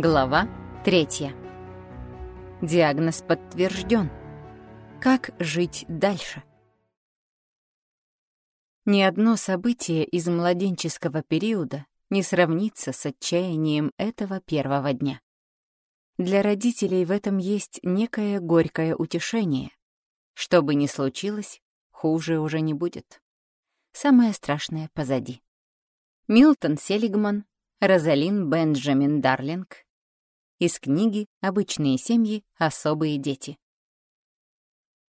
Глава третья. Диагноз подтвержден. Как жить дальше? Ни одно событие из младенческого периода не сравнится с отчаянием этого первого дня. Для родителей в этом есть некое горькое утешение. Что бы ни случилось, хуже уже не будет. Самое страшное позади. Милтон Селигман, Розалин Бенджамин Дарлинг. Из книги «Обычные семьи. Особые дети».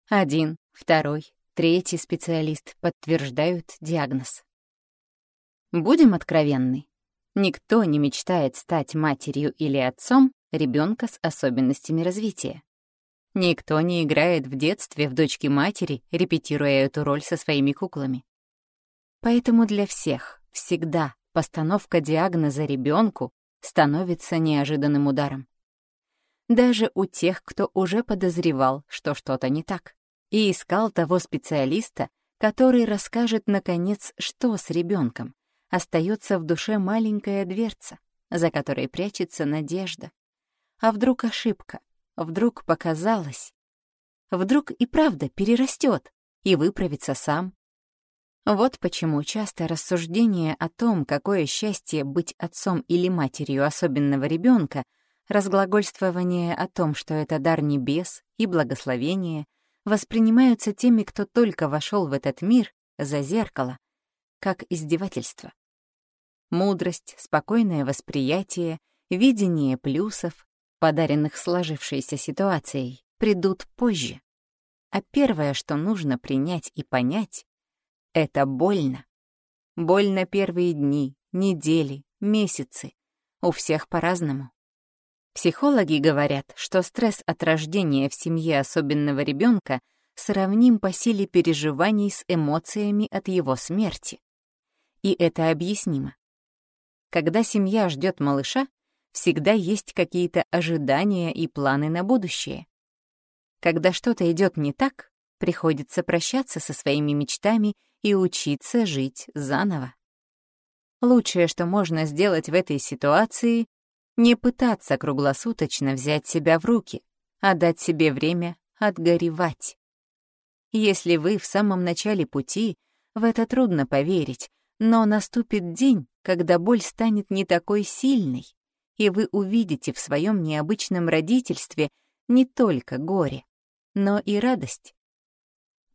Один, второй, третий специалист подтверждают диагноз. Будем откровенны. Никто не мечтает стать матерью или отцом ребенка с особенностями развития. Никто не играет в детстве в дочке матери, репетируя эту роль со своими куклами. Поэтому для всех, всегда постановка диагноза ребенку становится неожиданным ударом. Даже у тех, кто уже подозревал, что что-то не так, и искал того специалиста, который расскажет, наконец, что с ребенком, остается в душе маленькая дверца, за которой прячется надежда. А вдруг ошибка? Вдруг показалось? Вдруг и правда перерастет и выправится сам? Вот почему часто рассуждение о том, какое счастье быть отцом или матерью особенного ребенка, разглагольствование о том, что это дар небес и благословение, воспринимаются теми, кто только вошел в этот мир, за зеркало, как издевательство. Мудрость, спокойное восприятие, видение плюсов, подаренных сложившейся ситуацией, придут позже. А первое, что нужно принять и понять, это больно. Больно первые дни, недели, месяцы. У всех по-разному. Психологи говорят, что стресс от рождения в семье особенного ребенка сравним по силе переживаний с эмоциями от его смерти. И это объяснимо. Когда семья ждет малыша, всегда есть какие-то ожидания и планы на будущее. Когда что-то идет не так, приходится прощаться со своими мечтами и учиться жить заново. Лучшее, что можно сделать в этой ситуации, не пытаться круглосуточно взять себя в руки, а дать себе время отгоревать. Если вы в самом начале пути, в это трудно поверить, но наступит день, когда боль станет не такой сильной, и вы увидите в своем необычном родительстве не только горе, но и радость.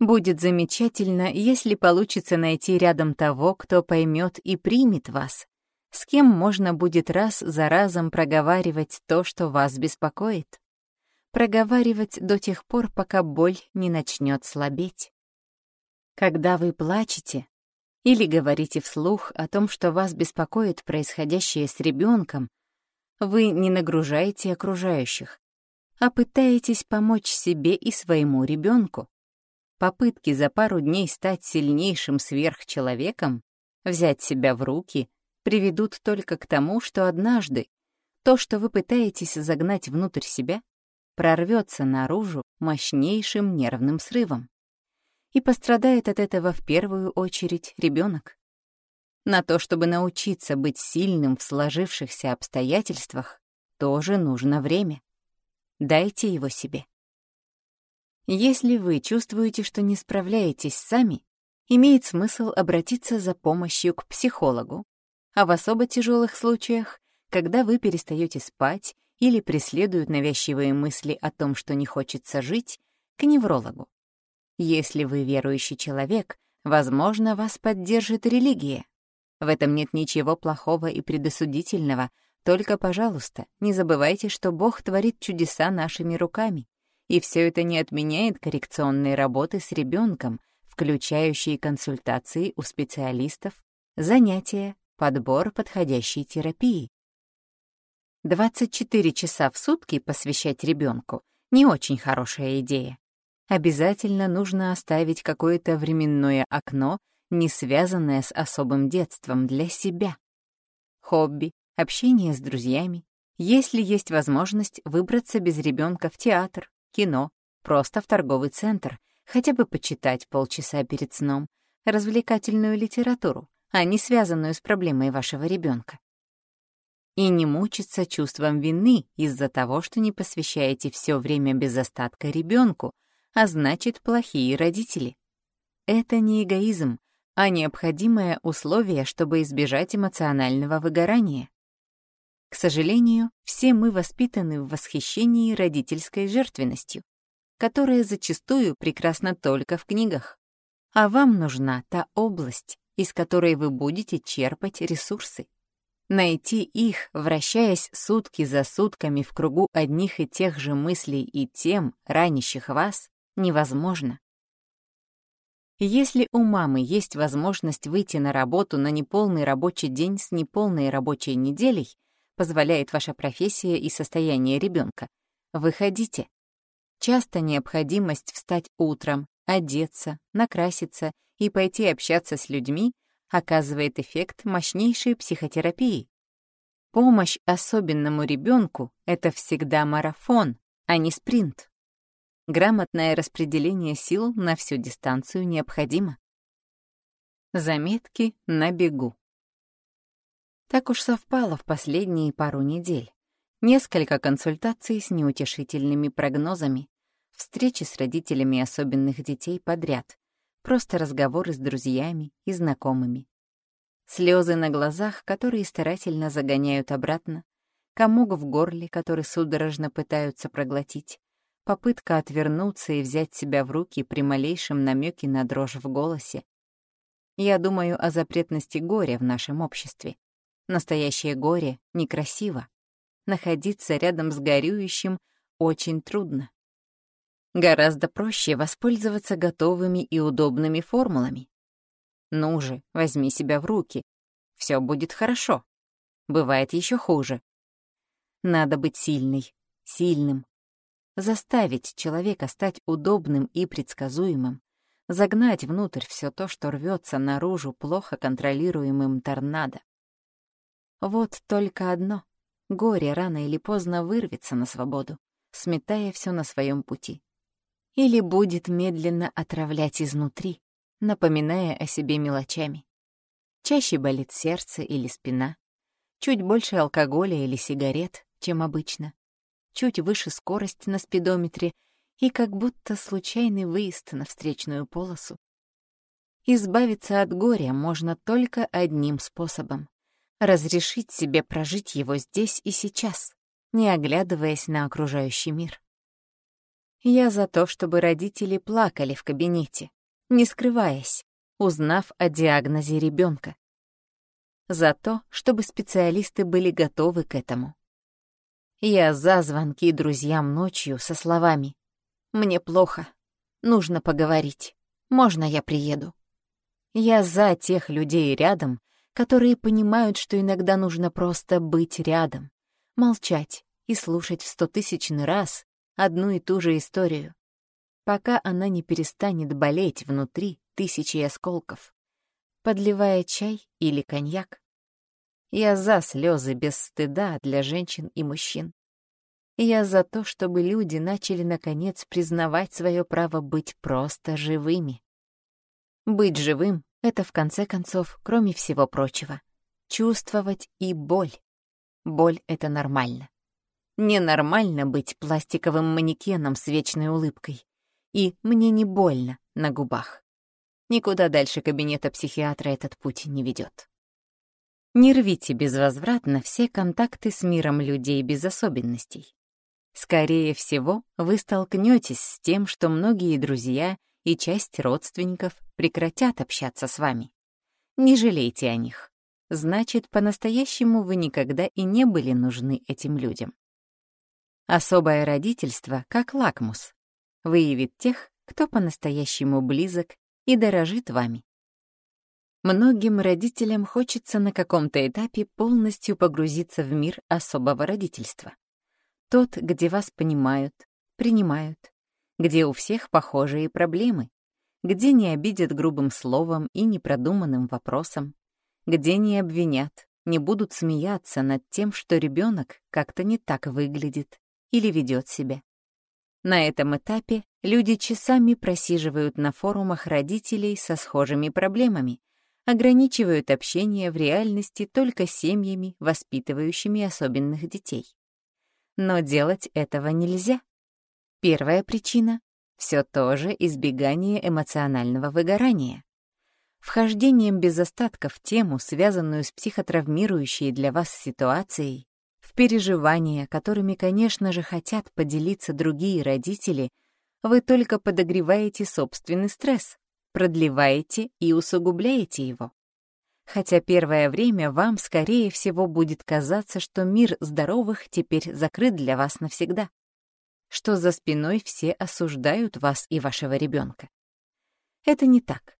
Будет замечательно, если получится найти рядом того, кто поймет и примет вас, с кем можно будет раз за разом проговаривать то, что вас беспокоит. Проговаривать до тех пор, пока боль не начнет слабеть. Когда вы плачете или говорите вслух о том, что вас беспокоит происходящее с ребенком, вы не нагружаете окружающих, а пытаетесь помочь себе и своему ребенку. Попытки за пару дней стать сильнейшим сверхчеловеком, взять себя в руки, приведут только к тому, что однажды то, что вы пытаетесь загнать внутрь себя, прорвется наружу мощнейшим нервным срывом. И пострадает от этого в первую очередь ребенок. На то, чтобы научиться быть сильным в сложившихся обстоятельствах, тоже нужно время. Дайте его себе. Если вы чувствуете, что не справляетесь сами, имеет смысл обратиться за помощью к психологу, а в особо тяжелых случаях, когда вы перестаете спать или преследуют навязчивые мысли о том, что не хочется жить, к неврологу. Если вы верующий человек, возможно, вас поддержит религия. В этом нет ничего плохого и предосудительного, только, пожалуйста, не забывайте, что Бог творит чудеса нашими руками. И все это не отменяет коррекционной работы с ребенком, включающей консультации у специалистов, занятия, подбор подходящей терапии. 24 часа в сутки посвящать ребенку — не очень хорошая идея. Обязательно нужно оставить какое-то временное окно, не связанное с особым детством для себя. Хобби, общение с друзьями, если есть возможность выбраться без ребенка в театр, кино, просто в торговый центр, хотя бы почитать полчаса перед сном, развлекательную литературу, а не связанную с проблемой вашего ребенка. и не мучиться чувством вины из-за того, что не посвящаете все время без остатка ребенку, а значит, плохие родители. Это не эгоизм, а необходимое условие, чтобы избежать эмоционального выгорания. К сожалению, все мы воспитаны в восхищении родительской жертвенностью, которая зачастую прекрасна только в книгах. А вам нужна та область, из которой вы будете черпать ресурсы. Найти их, вращаясь сутки за сутками в кругу одних и тех же мыслей и тем, ранящих вас, невозможно. Если у мамы есть возможность выйти на работу на неполный рабочий день с неполной рабочей неделей, позволяет ваша профессия и состояние ребенка, выходите. Часто необходимость встать утром, одеться, накраситься и пойти общаться с людьми оказывает эффект мощнейшей психотерапии. Помощь особенному ребенку — это всегда марафон, а не спринт. Грамотное распределение сил на всю дистанцию необходимо. Заметки на бегу. Так уж совпало в последние пару недель. Несколько консультаций с неутешительными прогнозами, встречи с родителями особенных детей подряд, просто разговоры с друзьями и знакомыми. Слезы на глазах, которые старательно загоняют обратно, комок в горле, который судорожно пытаются проглотить, попытка отвернуться и взять себя в руки при малейшем намеке на дрожь в голосе. Я думаю о запретности горя в нашем обществе. Настоящее горе некрасиво. Находиться рядом с горюющим очень трудно. Гораздо проще воспользоваться готовыми и удобными формулами. Ну же, возьми себя в руки. Все будет хорошо. Бывает еще хуже. Надо быть сильной, сильным. Заставить человека стать удобным и предсказуемым. Загнать внутрь все то, что рвется наружу плохо контролируемым торнадо. Вот только одно. Горе рано или поздно вырвется на свободу, сметая все на своем пути или будет медленно отравлять изнутри, напоминая о себе мелочами. Чаще болит сердце или спина, чуть больше алкоголя или сигарет, чем обычно, чуть выше скорость на спидометре и как будто случайный выезд на встречную полосу. Избавиться от горя можно только одним способом — разрешить себе прожить его здесь и сейчас, не оглядываясь на окружающий мир. Я за то, чтобы родители плакали в кабинете, не скрываясь, узнав о диагнозе ребенка. За то, чтобы специалисты были готовы к этому. Я за звонки друзьям ночью со словами «Мне плохо, нужно поговорить, можно я приеду?» Я за тех людей рядом, которые понимают, что иногда нужно просто быть рядом, молчать и слушать в стотысячный раз одну и ту же историю, пока она не перестанет болеть внутри тысячи осколков, подливая чай или коньяк. Я за слезы без стыда для женщин и мужчин. Я за то, чтобы люди начали, наконец, признавать свое право быть просто живыми. Быть живым — это, в конце концов, кроме всего прочего, чувствовать и боль. Боль — это нормально. Ненормально быть пластиковым манекеном с вечной улыбкой. И «мне не больно» на губах. Никуда дальше кабинета психиатра этот путь не ведет. Не рвите безвозвратно все контакты с миром людей без особенностей. Скорее всего, вы столкнетесь с тем, что многие друзья и часть родственников прекратят общаться с вами. Не жалейте о них. Значит, по-настоящему вы никогда и не были нужны этим людям. Особое родительство, как лакмус, выявит тех, кто по-настоящему близок и дорожит вами. Многим родителям хочется на каком-то этапе полностью погрузиться в мир особого родительства. Тот, где вас понимают, принимают, где у всех похожие проблемы, где не обидят грубым словом и непродуманным вопросом, где не обвинят, не будут смеяться над тем, что ребенок как-то не так выглядит, или ведет себя. На этом этапе люди часами просиживают на форумах родителей со схожими проблемами, ограничивают общение в реальности только семьями, воспитывающими особенных детей. Но делать этого нельзя. Первая причина — все то же избегание эмоционального выгорания. Вхождением без остатка в тему, связанную с психотравмирующей для вас ситуацией, в переживания, которыми, конечно же, хотят поделиться другие родители, вы только подогреваете собственный стресс, продлеваете и усугубляете его. Хотя первое время вам, скорее всего, будет казаться, что мир здоровых теперь закрыт для вас навсегда, что за спиной все осуждают вас и вашего ребенка. Это не так.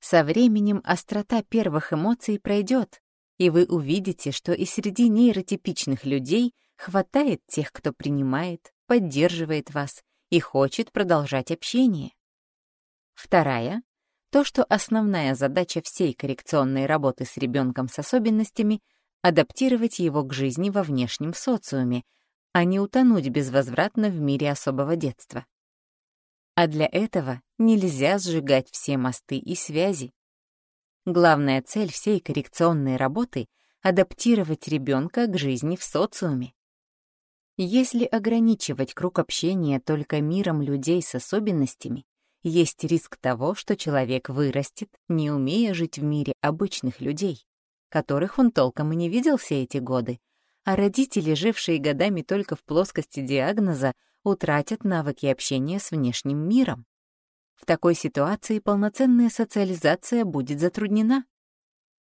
Со временем острота первых эмоций пройдет, и вы увидите, что и среди нейротипичных людей хватает тех, кто принимает, поддерживает вас и хочет продолжать общение. Вторая — то, что основная задача всей коррекционной работы с ребенком с особенностями — адаптировать его к жизни во внешнем социуме, а не утонуть безвозвратно в мире особого детства. А для этого нельзя сжигать все мосты и связи. Главная цель всей коррекционной работы — адаптировать ребенка к жизни в социуме. Если ограничивать круг общения только миром людей с особенностями, есть риск того, что человек вырастет, не умея жить в мире обычных людей, которых он толком и не видел все эти годы, а родители, жившие годами только в плоскости диагноза, утратят навыки общения с внешним миром. В такой ситуации полноценная социализация будет затруднена.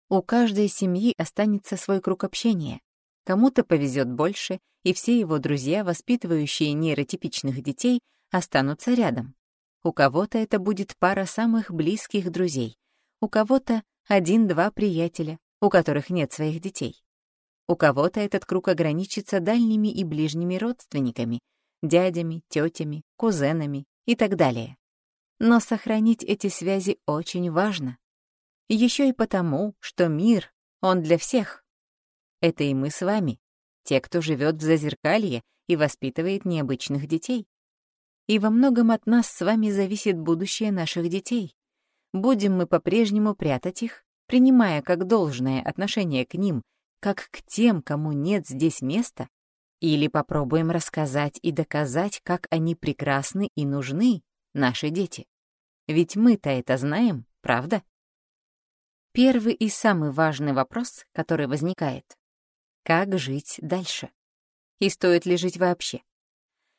У каждой семьи останется свой круг общения. Кому-то повезет больше, и все его друзья, воспитывающие нейротипичных детей, останутся рядом. У кого-то это будет пара самых близких друзей, у кого-то один-два приятеля, у которых нет своих детей. У кого-то этот круг ограничится дальними и ближними родственниками, дядями, тетями, кузенами и так далее. Но сохранить эти связи очень важно. Еще и потому, что мир, он для всех. Это и мы с вами, те, кто живет в Зазеркалье и воспитывает необычных детей. И во многом от нас с вами зависит будущее наших детей. Будем мы по-прежнему прятать их, принимая как должное отношение к ним, как к тем, кому нет здесь места, или попробуем рассказать и доказать, как они прекрасны и нужны, наши дети. Ведь мы-то это знаем, правда? Первый и самый важный вопрос, который возникает — как жить дальше? И стоит ли жить вообще?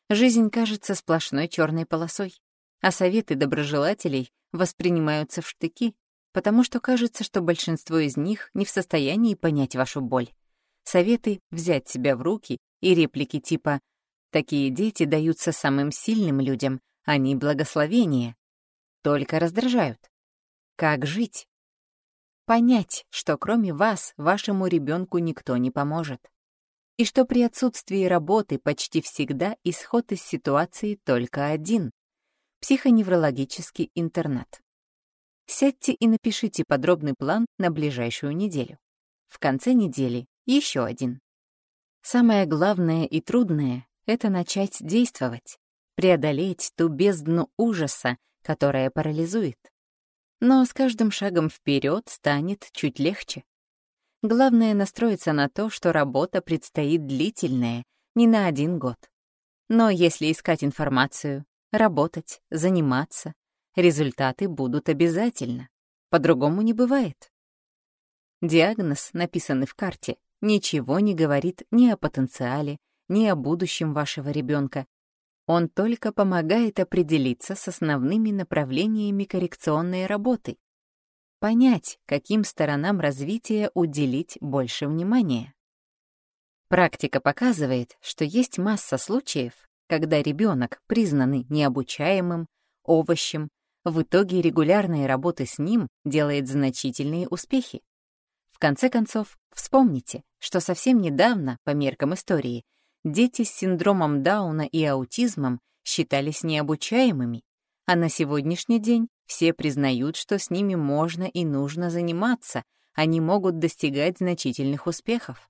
Жизнь кажется сплошной черной полосой, а советы доброжелателей воспринимаются в штыки, потому что кажется, что большинство из них не в состоянии понять вашу боль. Советы взять себя в руки и реплики типа «такие дети даются самым сильным людям, они благословение» только раздражают. Как жить? Понять, что кроме вас вашему ребенку никто не поможет и что при отсутствии работы почти всегда исход из ситуации только один — психоневрологический интернат. Сядьте и напишите подробный план на ближайшую неделю. В конце недели еще один. Самое главное и трудное — это начать действовать, преодолеть ту бездну ужаса, которая парализует. Но с каждым шагом вперед станет чуть легче. Главное — настроиться на то, что работа предстоит длительная, не на один год. Но если искать информацию, работать, заниматься, результаты будут обязательно. По-другому не бывает. Диагноз, написанный в карте, ничего не говорит ни о потенциале, ни о будущем вашего ребенка. Он только помогает определиться с основными направлениями коррекционной работы, понять, каким сторонам развития уделить больше внимания. Практика показывает, что есть масса случаев, когда ребенок, признанный необучаемым, овощем, в итоге регулярной работы с ним делает значительные успехи. В конце концов, вспомните, что совсем недавно, по меркам истории, дети с синдромом Дауна и аутизмом считались необучаемыми, а на сегодняшний день все признают, что с ними можно и нужно заниматься, они могут достигать значительных успехов.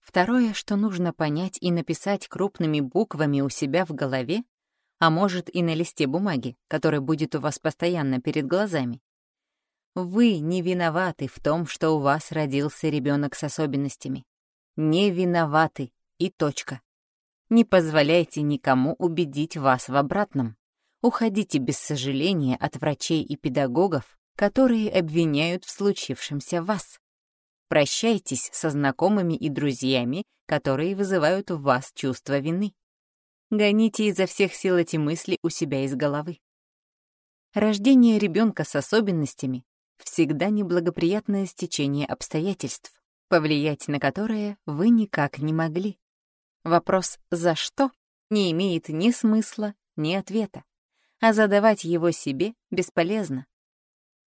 Второе, что нужно понять и написать крупными буквами у себя в голове, а может и на листе бумаги, который будет у вас постоянно перед глазами. Вы не виноваты в том, что у вас родился ребенок с особенностями. Не виноваты и точка. Не позволяйте никому убедить вас в обратном. Уходите без сожаления от врачей и педагогов, которые обвиняют в случившемся вас. Прощайтесь со знакомыми и друзьями, которые вызывают в вас чувство вины. Гоните изо всех сил эти мысли у себя из головы. Рождение ребенка с особенностями всегда неблагоприятное стечение обстоятельств, повлиять на которое вы никак не могли. Вопрос «за что?» не имеет ни смысла, ни ответа, а задавать его себе бесполезно.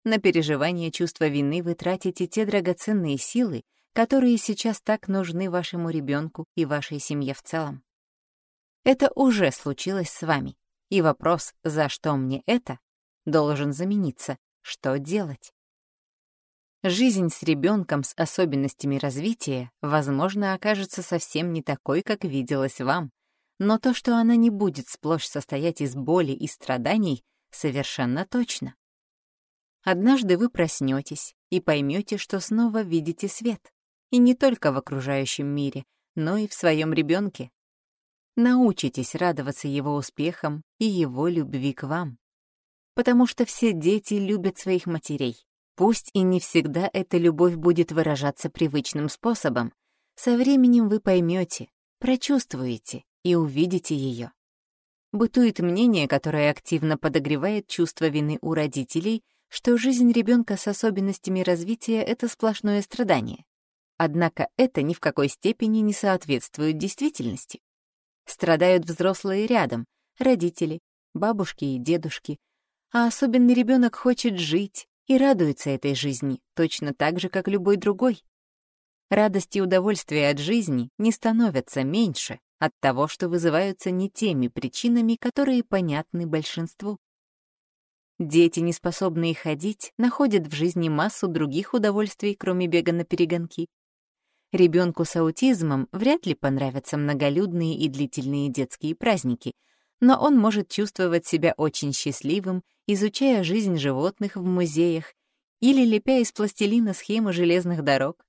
На переживание чувства вины вы тратите те драгоценные силы, которые сейчас так нужны вашему ребенку и вашей семье в целом. Это уже случилось с вами, и вопрос «за что мне это?» должен замениться что делать? Жизнь с ребенком с особенностями развития, возможно, окажется совсем не такой, как виделась вам, но то, что она не будет сплошь состоять из боли и страданий, совершенно точно. Однажды вы проснетесь и поймете, что снова видите свет, и не только в окружающем мире, но и в своем ребенке. Научитесь радоваться его успехам и его любви к вам потому что все дети любят своих матерей. Пусть и не всегда эта любовь будет выражаться привычным способом, со временем вы поймете, прочувствуете и увидите ее. Бытует мнение, которое активно подогревает чувство вины у родителей, что жизнь ребенка с особенностями развития — это сплошное страдание. Однако это ни в какой степени не соответствует действительности. Страдают взрослые рядом, родители, бабушки и дедушки, а особенный ребенок хочет жить и радуется этой жизни, точно так же, как любой другой. Радость и удовольствие от жизни не становятся меньше от того, что вызываются не теми причинами, которые понятны большинству. Дети, не способные ходить, находят в жизни массу других удовольствий, кроме бега на перегонки. Ребенку с аутизмом вряд ли понравятся многолюдные и длительные детские праздники — но он может чувствовать себя очень счастливым, изучая жизнь животных в музеях или лепя из пластилина схемы железных дорог.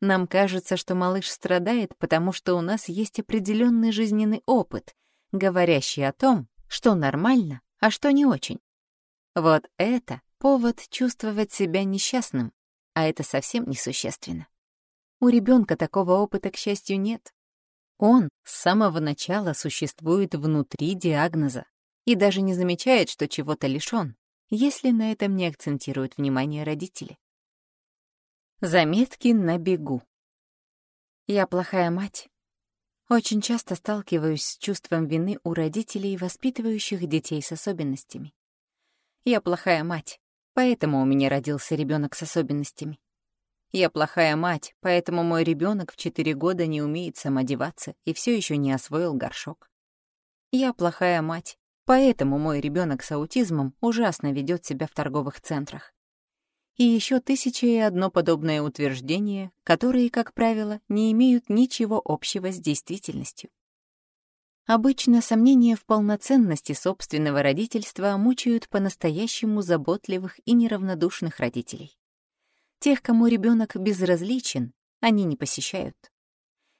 Нам кажется, что малыш страдает, потому что у нас есть определенный жизненный опыт, говорящий о том, что нормально, а что не очень. Вот это повод чувствовать себя несчастным, а это совсем несущественно. У ребенка такого опыта, к счастью, нет. Он с самого начала существует внутри диагноза и даже не замечает, что чего-то лишён, если на этом не акцентируют внимание родители. Заметки на бегу. Я плохая мать. Очень часто сталкиваюсь с чувством вины у родителей, воспитывающих детей с особенностями. Я плохая мать, поэтому у меня родился ребенок с особенностями. Я плохая мать, поэтому мой ребенок в 4 года не умеет самодеваться и все еще не освоил горшок. Я плохая мать, поэтому мой ребенок с аутизмом ужасно ведет себя в торговых центрах. И еще тысяча и одно подобное утверждение, которые, как правило, не имеют ничего общего с действительностью. Обычно сомнения в полноценности собственного родительства мучают по-настоящему заботливых и неравнодушных родителей. Тех, кому ребенок безразличен, они не посещают.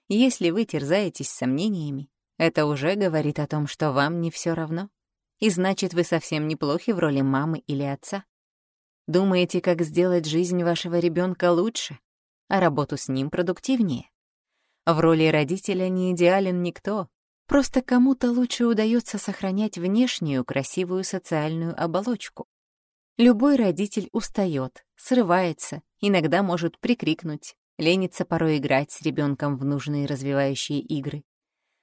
Если вы терзаетесь сомнениями, это уже говорит о том, что вам не все равно. И значит, вы совсем неплохи в роли мамы или отца. Думаете, как сделать жизнь вашего ребенка лучше, а работу с ним продуктивнее? В роли родителя не идеален никто, просто кому-то лучше удается сохранять внешнюю красивую социальную оболочку. Любой родитель устает, срывается, иногда может прикрикнуть, ленится порой играть с ребенком в нужные развивающие игры.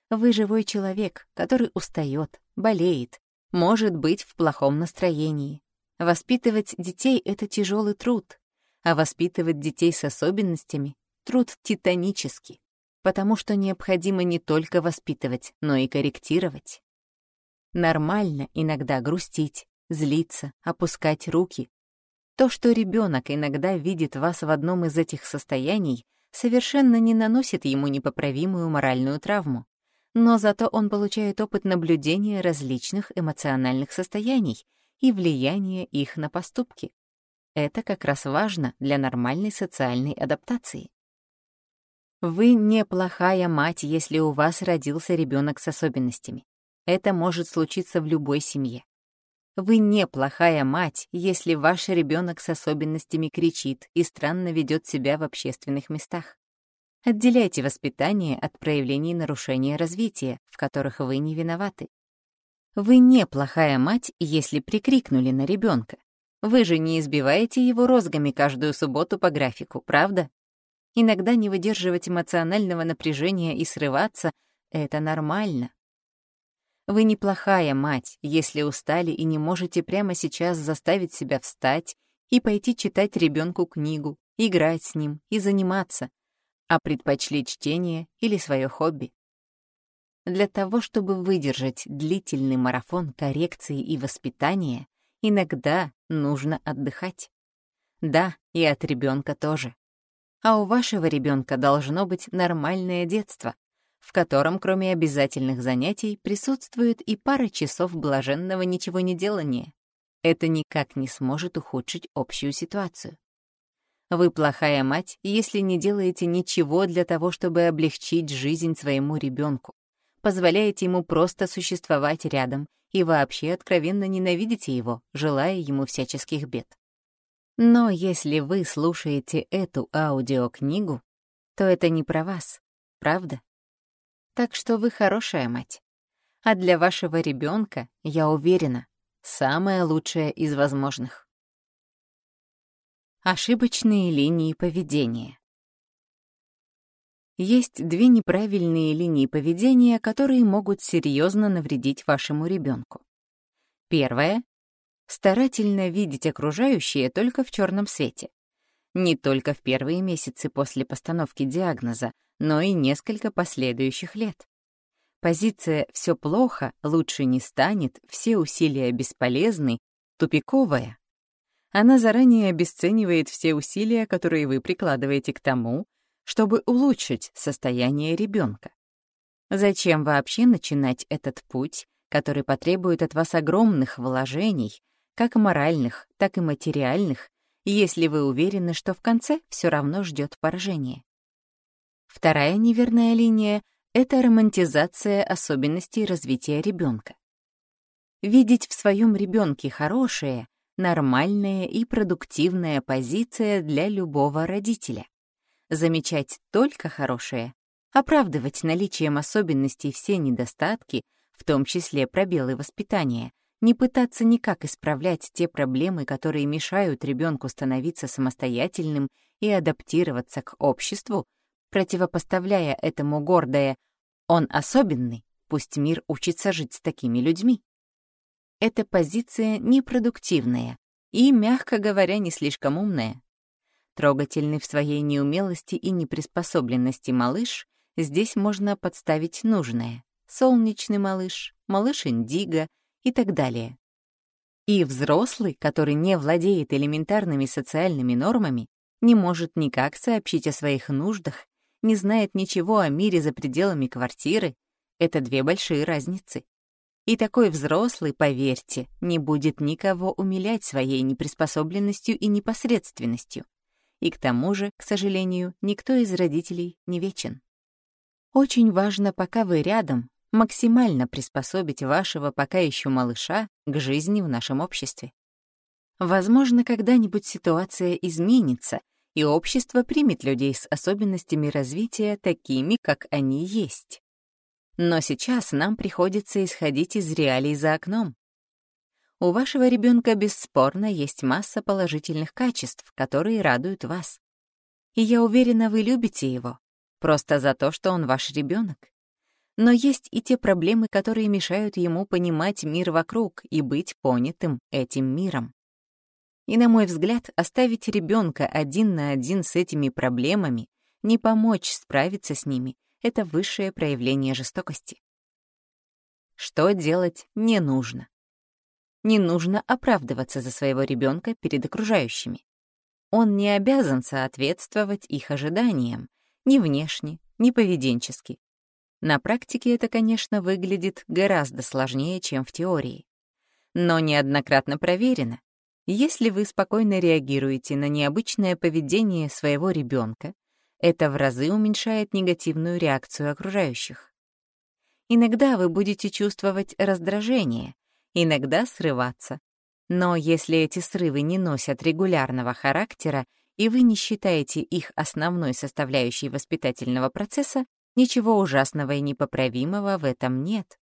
Вы живой человек, который устает, болеет, может быть в плохом настроении. Воспитывать детей — это тяжелый труд, а воспитывать детей с особенностями — труд титанический, потому что необходимо не только воспитывать, но и корректировать. Нормально иногда грустить, злиться, опускать руки. То, что ребенок иногда видит вас в одном из этих состояний, совершенно не наносит ему непоправимую моральную травму. Но зато он получает опыт наблюдения различных эмоциональных состояний и влияния их на поступки. Это как раз важно для нормальной социальной адаптации. Вы неплохая мать, если у вас родился ребенок с особенностями. Это может случиться в любой семье. Вы неплохая мать, если ваш ребенок с особенностями кричит и странно ведет себя в общественных местах. Отделяйте воспитание от проявлений нарушения развития, в которых вы не виноваты. Вы неплохая мать, если прикрикнули на ребенка. Вы же не избиваете его розгами каждую субботу по графику, правда? Иногда не выдерживать эмоционального напряжения и срываться — это нормально. Вы неплохая мать, если устали и не можете прямо сейчас заставить себя встать и пойти читать ребенку книгу, играть с ним и заниматься, а предпочли чтение или свое хобби. Для того, чтобы выдержать длительный марафон коррекции и воспитания, иногда нужно отдыхать. Да, и от ребенка тоже. А у вашего ребенка должно быть нормальное детство, в котором, кроме обязательных занятий, присутствует и пара часов блаженного ничего не делания. Это никак не сможет ухудшить общую ситуацию. Вы плохая мать, если не делаете ничего для того, чтобы облегчить жизнь своему ребенку, позволяете ему просто существовать рядом и вообще откровенно ненавидите его, желая ему всяческих бед. Но если вы слушаете эту аудиокнигу, то это не про вас, правда? Так что вы хорошая мать. А для вашего ребенка, я уверена, самая лучшая из возможных. Ошибочные линии поведения. Есть две неправильные линии поведения, которые могут серьезно навредить вашему ребенку. Первая старательно видеть окружающее только в черном свете. Не только в первые месяцы после постановки диагноза, но и несколько последующих лет. Позиция «все плохо, лучше не станет, все усилия бесполезны» тупиковая. Она заранее обесценивает все усилия, которые вы прикладываете к тому, чтобы улучшить состояние ребенка. Зачем вообще начинать этот путь, который потребует от вас огромных вложений, как моральных, так и материальных, если вы уверены, что в конце все равно ждет поражение. Вторая неверная линия — это романтизация особенностей развития ребенка. Видеть в своем ребенке хорошее, нормальная и продуктивная позиция для любого родителя. Замечать только хорошее, оправдывать наличием особенностей все недостатки, в том числе пробелы воспитания, не пытаться никак исправлять те проблемы, которые мешают ребенку становиться самостоятельным и адаптироваться к обществу, противопоставляя этому гордое «он особенный, пусть мир учится жить с такими людьми». Эта позиция непродуктивная и, мягко говоря, не слишком умная. Трогательный в своей неумелости и неприспособленности малыш здесь можно подставить нужное. Солнечный малыш, малыш Индиго — и так далее. И взрослый, который не владеет элементарными социальными нормами, не может никак сообщить о своих нуждах, не знает ничего о мире за пределами квартиры, это две большие разницы. И такой взрослый, поверьте, не будет никого умилять своей неприспособленностью и непосредственностью. И к тому же, к сожалению, никто из родителей не вечен. Очень важно, пока вы рядом, максимально приспособить вашего пока еще малыша к жизни в нашем обществе. Возможно, когда-нибудь ситуация изменится, и общество примет людей с особенностями развития такими, как они есть. Но сейчас нам приходится исходить из реалий за окном. У вашего ребенка бесспорно есть масса положительных качеств, которые радуют вас. И я уверена, вы любите его, просто за то, что он ваш ребенок. Но есть и те проблемы, которые мешают ему понимать мир вокруг и быть понятым этим миром. И, на мой взгляд, оставить ребенка один на один с этими проблемами, не помочь справиться с ними — это высшее проявление жестокости. Что делать не нужно? Не нужно оправдываться за своего ребенка перед окружающими. Он не обязан соответствовать их ожиданиям, ни внешне, ни поведенчески. На практике это, конечно, выглядит гораздо сложнее, чем в теории. Но неоднократно проверено. Если вы спокойно реагируете на необычное поведение своего ребенка, это в разы уменьшает негативную реакцию окружающих. Иногда вы будете чувствовать раздражение, иногда срываться. Но если эти срывы не носят регулярного характера и вы не считаете их основной составляющей воспитательного процесса, ничего ужасного и непоправимого в этом нет.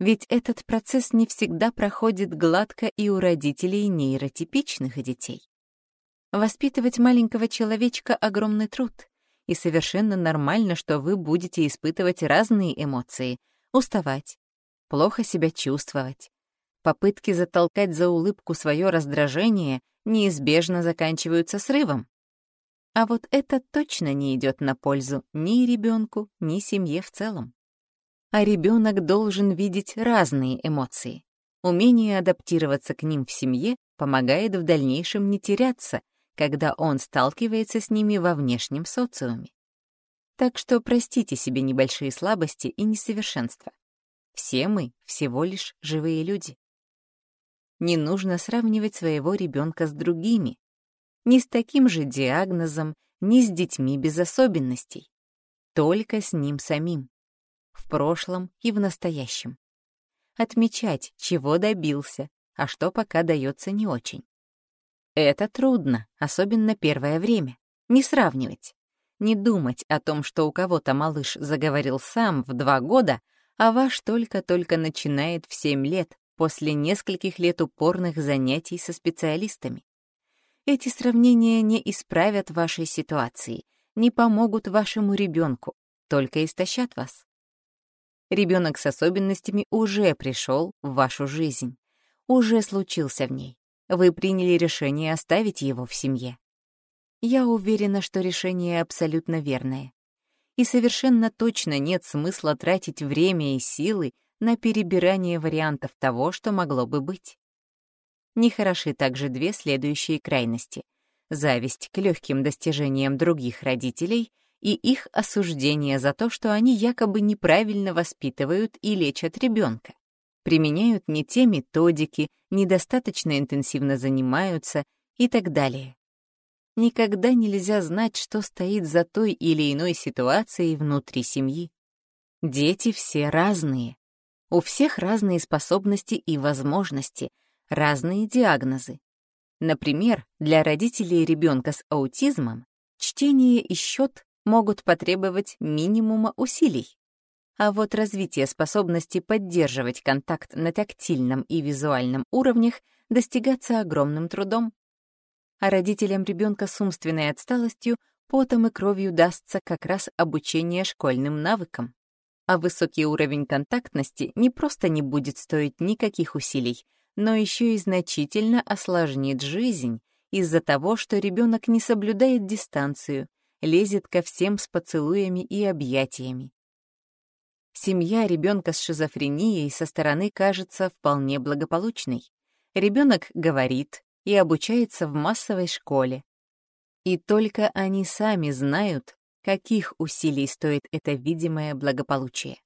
Ведь этот процесс не всегда проходит гладко и у родителей нейротипичных детей. Воспитывать маленького человечка — огромный труд, и совершенно нормально, что вы будете испытывать разные эмоции, уставать, плохо себя чувствовать. Попытки затолкать за улыбку свое раздражение неизбежно заканчиваются срывом. А вот это точно не идет на пользу ни ребенку, ни семье в целом. А ребенок должен видеть разные эмоции. Умение адаптироваться к ним в семье помогает в дальнейшем не теряться, когда он сталкивается с ними во внешнем социуме. Так что простите себе небольшие слабости и несовершенства. Все мы всего лишь живые люди. Не нужно сравнивать своего ребенка с другими, ни с таким же диагнозом, ни с детьми без особенностей. Только с ним самим. В прошлом и в настоящем. Отмечать, чего добился, а что пока дается не очень. Это трудно, особенно первое время. Не сравнивать. Не думать о том, что у кого-то малыш заговорил сам в два года, а ваш только-только начинает в семь лет после нескольких лет упорных занятий со специалистами. Эти сравнения не исправят вашей ситуации, не помогут вашему ребенку, только истощат вас. Ребенок с особенностями уже пришел в вашу жизнь, уже случился в ней. Вы приняли решение оставить его в семье. Я уверена, что решение абсолютно верное. И совершенно точно нет смысла тратить время и силы на перебирание вариантов того, что могло бы быть. Нехороши также две следующие крайности — зависть к легким достижениям других родителей и их осуждение за то, что они якобы неправильно воспитывают и лечат ребенка, применяют не те методики, недостаточно интенсивно занимаются и так далее. Никогда нельзя знать, что стоит за той или иной ситуацией внутри семьи. Дети все разные. У всех разные способности и возможности, разные диагнозы. Например, для родителей ребенка с аутизмом чтение и счет могут потребовать минимума усилий. А вот развитие способности поддерживать контакт на тактильном и визуальном уровнях достигаться огромным трудом. А родителям ребенка с умственной отсталостью потом и кровью дастся как раз обучение школьным навыкам. А высокий уровень контактности не просто не будет стоить никаких усилий, но еще и значительно осложнит жизнь из-за того, что ребенок не соблюдает дистанцию, лезет ко всем с поцелуями и объятиями. Семья ребенка с шизофренией со стороны кажется вполне благополучной. Ребенок говорит и обучается в массовой школе. И только они сами знают, каких усилий стоит это видимое благополучие.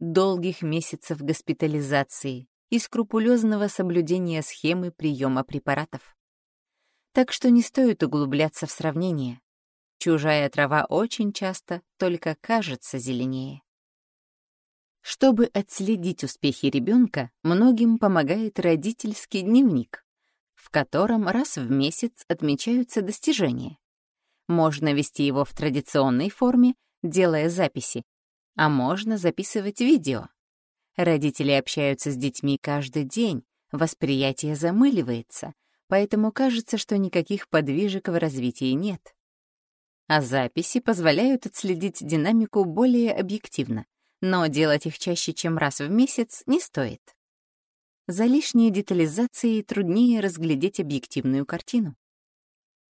Долгих месяцев госпитализации, и скрупулезного соблюдения схемы приема препаратов. Так что не стоит углубляться в сравнение. Чужая трава очень часто только кажется зеленее. Чтобы отследить успехи ребенка, многим помогает родительский дневник, в котором раз в месяц отмечаются достижения. Можно вести его в традиционной форме, делая записи, а можно записывать видео. Родители общаются с детьми каждый день, восприятие замыливается, поэтому кажется, что никаких подвижек в развитии нет. А записи позволяют отследить динамику более объективно, но делать их чаще, чем раз в месяц, не стоит. За лишней детализацией труднее разглядеть объективную картину.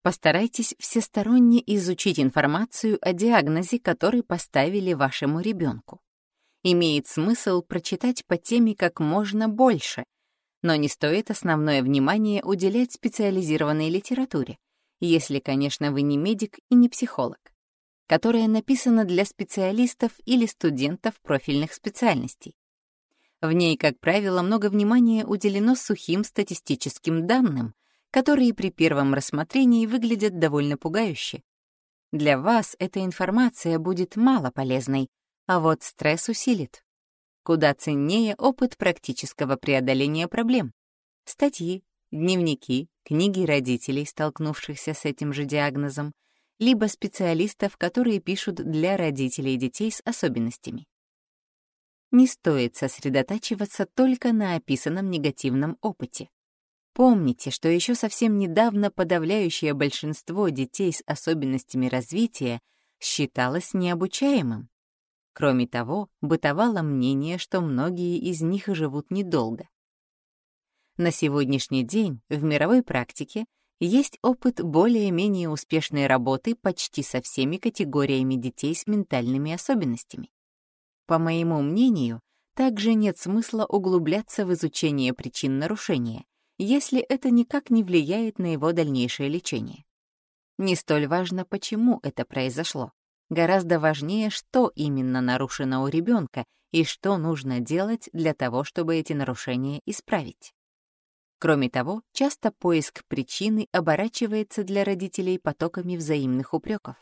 Постарайтесь всесторонне изучить информацию о диагнозе, который поставили вашему ребенку имеет смысл прочитать по теме как можно больше, но не стоит основное внимание уделять специализированной литературе, если, конечно, вы не медик и не психолог, которая написана для специалистов или студентов профильных специальностей. В ней, как правило, много внимания уделено сухим статистическим данным, которые при первом рассмотрении выглядят довольно пугающе. Для вас эта информация будет мало полезной, а вот стресс усилит. Куда ценнее опыт практического преодоления проблем. Статьи, дневники, книги родителей, столкнувшихся с этим же диагнозом, либо специалистов, которые пишут для родителей детей с особенностями. Не стоит сосредотачиваться только на описанном негативном опыте. Помните, что еще совсем недавно подавляющее большинство детей с особенностями развития считалось необучаемым. Кроме того, бытовало мнение, что многие из них живут недолго. На сегодняшний день в мировой практике есть опыт более-менее успешной работы почти со всеми категориями детей с ментальными особенностями. По моему мнению, также нет смысла углубляться в изучение причин нарушения, если это никак не влияет на его дальнейшее лечение. Не столь важно, почему это произошло. Гораздо важнее, что именно нарушено у ребенка и что нужно делать для того, чтобы эти нарушения исправить. Кроме того, часто поиск причины оборачивается для родителей потоками взаимных упреков.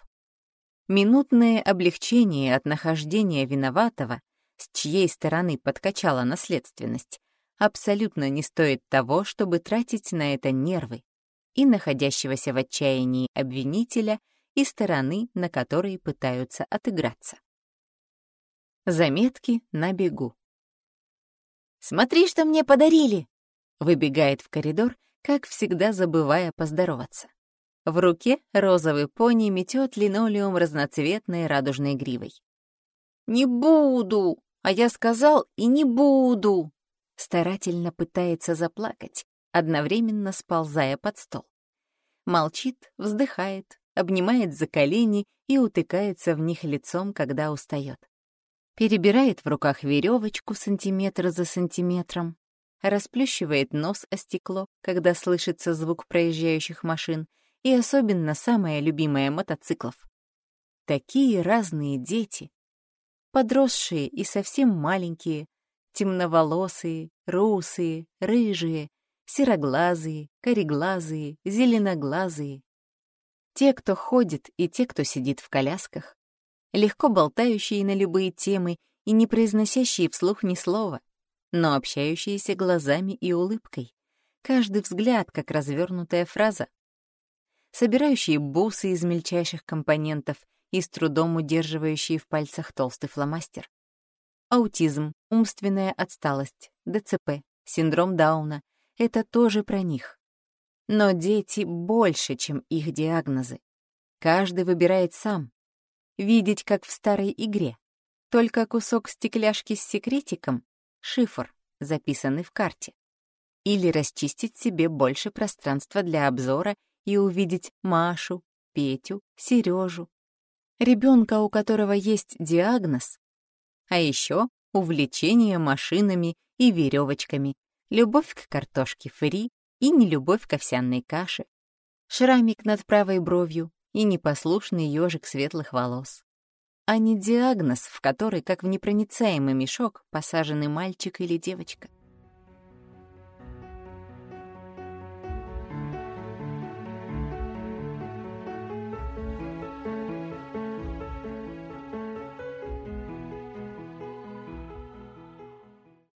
Минутное облегчение от нахождения виноватого, с чьей стороны подкачала наследственность, абсолютно не стоит того, чтобы тратить на это нервы и находящегося в отчаянии обвинителя и стороны, на которой пытаются отыграться. Заметки на бегу. «Смотри, что мне подарили!» Выбегает в коридор, как всегда забывая поздороваться. В руке розовый пони метет линолеум разноцветной радужной гривой. «Не буду! А я сказал и не буду!» Старательно пытается заплакать, одновременно сползая под стол. Молчит, вздыхает, обнимает за колени и утыкается в них лицом, когда устает. Перебирает в руках веревочку сантиметр за сантиметром, расплющивает нос о стекло, когда слышится звук проезжающих машин, и особенно самое любимое мотоциклов. Такие разные дети. Подросшие и совсем маленькие, темноволосые, русые, рыжие, сероглазые, кореглазые, зеленоглазые. Те, кто ходит, и те, кто сидит в колясках, легко болтающие на любые темы и не произносящие вслух ни слова, но общающиеся глазами и улыбкой. Каждый взгляд, как развернутая фраза. Собирающие бусы из мельчайших компонентов и с трудом удерживающие в пальцах толстый фломастер. Аутизм, умственная отсталость, ДЦП, синдром Дауна — это тоже про них. Но дети больше, чем их диагнозы. Каждый выбирает сам. Видеть, как в старой игре. Только кусок стекляшки с секретиком — шифр, записанный в карте. Или расчистить себе больше пространства для обзора и увидеть Машу, Петю, Сережу. Ребенка, у которого есть диагноз, а еще увлечение машинами и веревочками, любовь к картошке фри и нелюбовь к овсяной каше, шрамик над правой бровью и непослушный ежик светлых волос. А не диагноз, в который, как в непроницаемый мешок, посажены мальчик или девочка.